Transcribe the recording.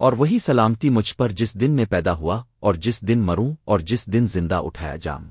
اور وہی سلامتی مجھ پر جس دن میں پیدا ہوا اور جس دن مروں اور جس دن زندہ اٹھایا جام۔